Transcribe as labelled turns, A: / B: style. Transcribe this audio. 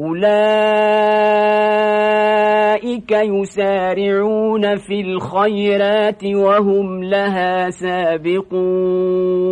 A: أولئك يسارعون في الخيرات وهم لها سابقون.